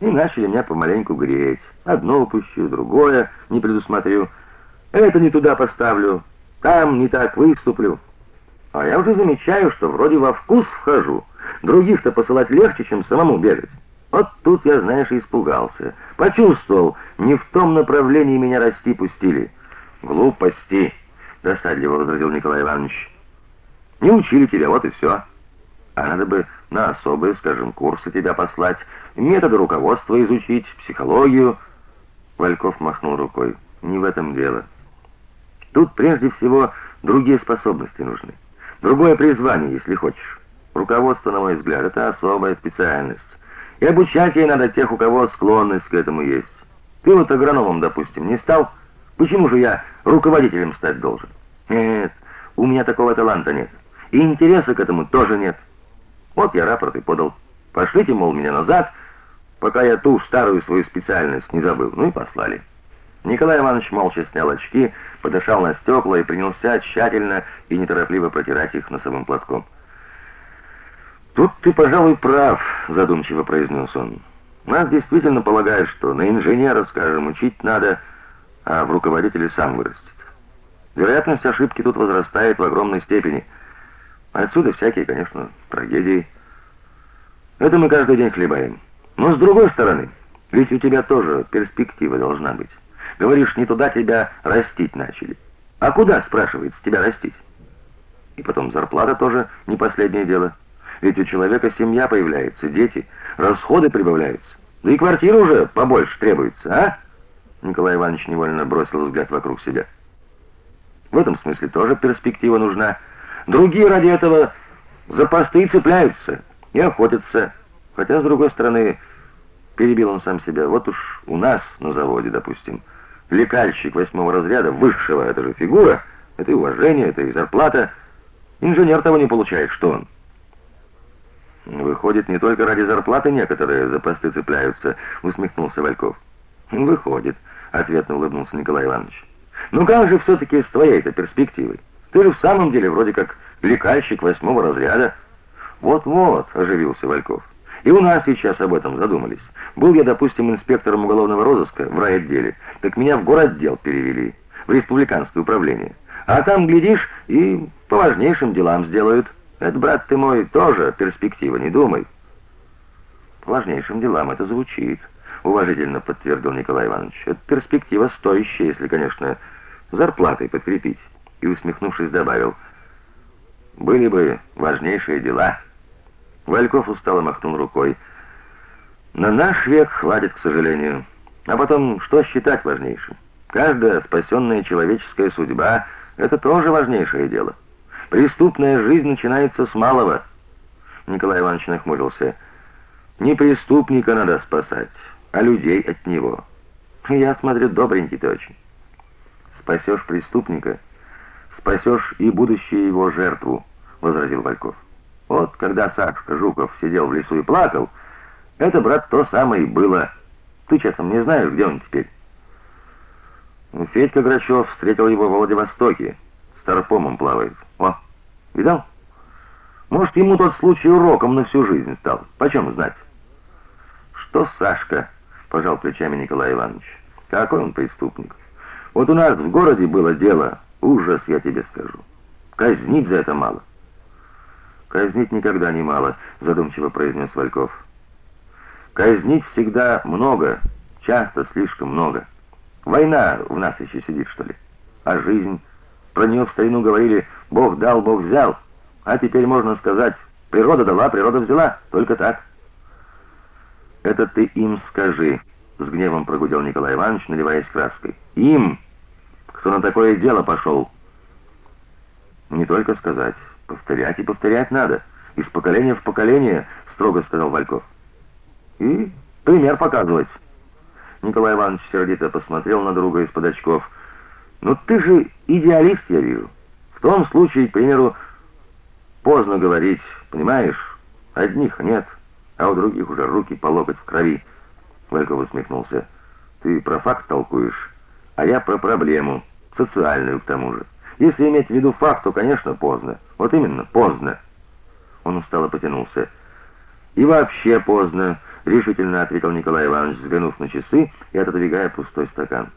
И начали меня помаленьку греть. Одно упущу, другое не предусмотрю. Это не туда поставлю, там не так выступлю. А я уже замечаю, что вроде во вкус вхожу. Других-то посылать легче, чем самому бегать. Вот тут я, знаешь, испугался. Почувствовал, не в том направлении меня расти пустили. Глупости, досадливо возразил Николай Иванович. Не учили тебя, вот и все. А надо бы на особые, скажем, курсы тебя послать, методы руководства изучить, психологию. Вальков махнул рукой. Не в этом дело. Тут прежде всего другие способности нужны. Другое призвание, если хочешь. Руководство, на мой взгляд, это особая специальность. И обучать ей надо тех, у кого склонность к этому есть. Ты вот агрономом, допустим, не стал? Почему же я руководителем стать должен? Нет, у меня такого таланта нет. И интереса к этому тоже нет. Вот я рапорт и подал. Пошлите, мол, меня назад, пока я ту старую свою специальность не забыл. Ну и послали. Николай Иванович молча снял очки, подышал на стекла и принялся тщательно и неторопливо протирать их носовым платком. Тут ты, пожалуй, прав, задумчиво произнес он. Нас действительно полагают, что на инженера, скажем, учить надо, а в руководителе сам вырастет. Вероятность ошибки тут возрастает в огромной степени. Отсюда всякие, конечно, трагедии. Это мы каждый день хлебаем. Но с другой стороны, ведь у тебя тоже перспектива должна быть. Говоришь, не туда тебя растить начали. А куда, спрашивается, тебя растить? И потом зарплата тоже не последнее дело. Ведь у человека семья появляется, дети, расходы прибавляются. Да и квартира уже побольше требуется, а? Николай Иванович невольно бросил взгляд вокруг себя. В этом смысле тоже перспектива нужна. Другие ради этого за посты цепляются и охотятся. Хотя, с другой стороны, перебил он сам себя, вот уж у нас на заводе, допустим, лекальщик восьмого разряда, высшего, это же фигура, это и уважение, это и зарплата. Инженер того не получает, что он? Выходит, не только ради зарплаты некоторые за посты цепляются, усмехнулся Вальков. Выходит, ответно улыбнулся Николай Иванович. Ну как же все таки с твоей-то перспективой? Ты же в самом деле вроде как лекальщик восьмого разряда. Вот-вот, оживился Вальков. И у нас сейчас об этом задумались. Был я, допустим, инспектором уголовного розыска в райотделе, так меня в городдел перевели, в республиканское управление. А там глядишь и по важнейшим делам сделают. Это, брат ты мой, тоже перспектива, не думай. По важнейшим делам это звучит, уважительно подтвердил Николай Иванович. Это перспектива стоящая, если, конечно, зарплатой подкрепить. И усмехнувшись добавил: были бы важнейшие дела. Вальков устало махнул рукой. На наш век хватит, к сожалению. А потом, что считать важнейшим? Каждая спасенная человеческая судьба это тоже важнейшее дело. Преступная жизнь начинается с малого. Николай Иванович нахмурился. Не преступника надо спасать, а людей от него. Я смотрю, добренький ты очень. Спасешь преступника, спасешь и будущее его жертву, возразил Вальков. Вот когда Сашка Жуков сидел в лесу и плакал, это, брат, то самое и было. Ты честно не знаешь, где он теперь? Федька Грачев встретил его в Владивостоке. Старпомом плавает. О, видал? Может, ему тот случай уроком на всю жизнь стал. Почем знать? Что Сашка, пожал плечами Николай Иванович. Какой он преступник? Вот у нас в городе было дело, ужас, я тебе скажу. Казнить за это мало. Казнить никогда не мало, задумчиво произнес Вальков. Казнить всегда много, часто слишком много. Война в нас еще сидит, что ли? А жизнь про нее в старину говорили: Бог дал, Бог взял. А теперь можно сказать: природа дала, природа взяла. Только так. Это ты им скажи, с гневом прогудел Николай Иванович, наливаясь краской. Им, кто на такое дело пошел. Не только сказать, повторять и повторять надо, из поколения в поколение, строго сказал Вальков. И пример показывать. Николай Иванович сердито посмотрел на друга из-под очков. Ну ты же идеалист, я вижу. В том случае, к примеру, поздно говорить, понимаешь? Одних нет, а у других уже руки по локоть в крови. Вальков усмехнулся. Ты про факт толкуешь, а я про проблему, социальную к тому же. Если иметь в виду факт, то, конечно, поздно. Вот именно, поздно. Он устало потянулся. И вообще поздно, решительно ответил Николай Иванович, взглянув на часы и отодвигая пустой стакан.